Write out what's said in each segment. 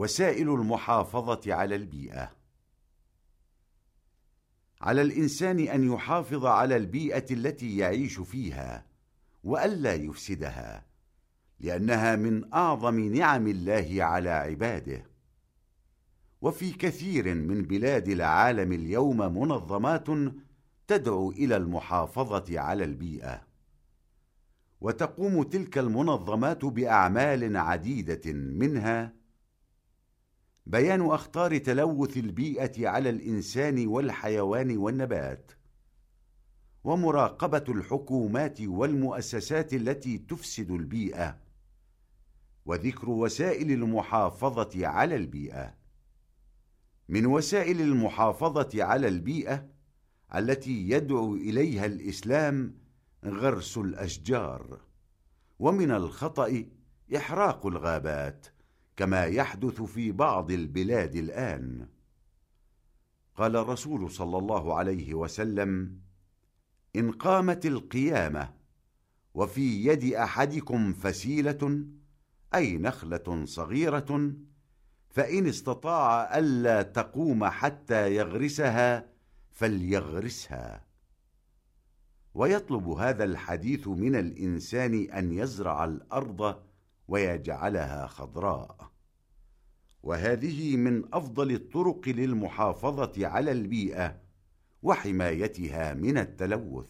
وسائل المحافظة على البيئة. على الإنسان أن يحافظ على البيئة التي يعيش فيها وألا يفسدها لأنها من أعظم نعم الله على عباده. وفي كثير من بلاد العالم اليوم منظمات تدعو إلى المحافظة على البيئة. وتقوم تلك المنظمات بأعمال عديدة منها بيان أخطار تلوث البيئة على الإنسان والحيوان والنبات. ومراقبة الحكومات والمؤسسات التي تفسد البيئة. وذكر وسائل المحافظة على البيئة. من وسائل المحافظة على البيئة التي يدعو إليها الإسلام غرس الأشجار. ومن الخطأ إحراق الغابات. كما يحدث في بعض البلاد الآن. قال الرسول صلى الله عليه وسلم إن قامت القيامة وفي يد أحدكم فسيلة أي نخلة صغيرة فإن استطاع ألا تقوم حتى يغرسها فليغرسها. ويطلب هذا الحديث من الإنسان أن يزرع الأرض ويجعلها خضراء. وهذه من أفضل الطرق للمحافظة على البيئة وحمايتها من التلوث.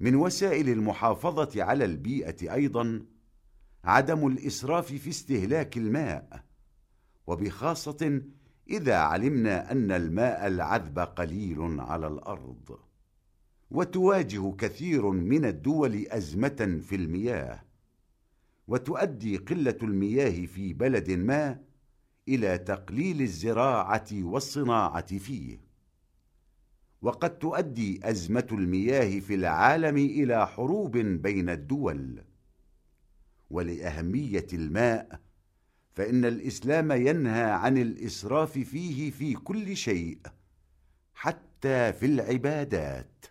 من وسائل المحافظة على البيئة أيضا عدم الإسراف في استهلاك الماء وبخاصة إذا علمنا أن الماء العذب قليل على الأرض وتواجه كثير من الدول أزمة في المياه. وتؤدي قلة المياه في بلد ما إلى تقليل الزراعة والصناعة فيه. وقد تؤدي أزمة المياه في العالم إلى حروب بين الدول. ولأهمية الماء فإن الإسلام ينهى عن الإسراف فيه في كل شيء حتى في العبادات.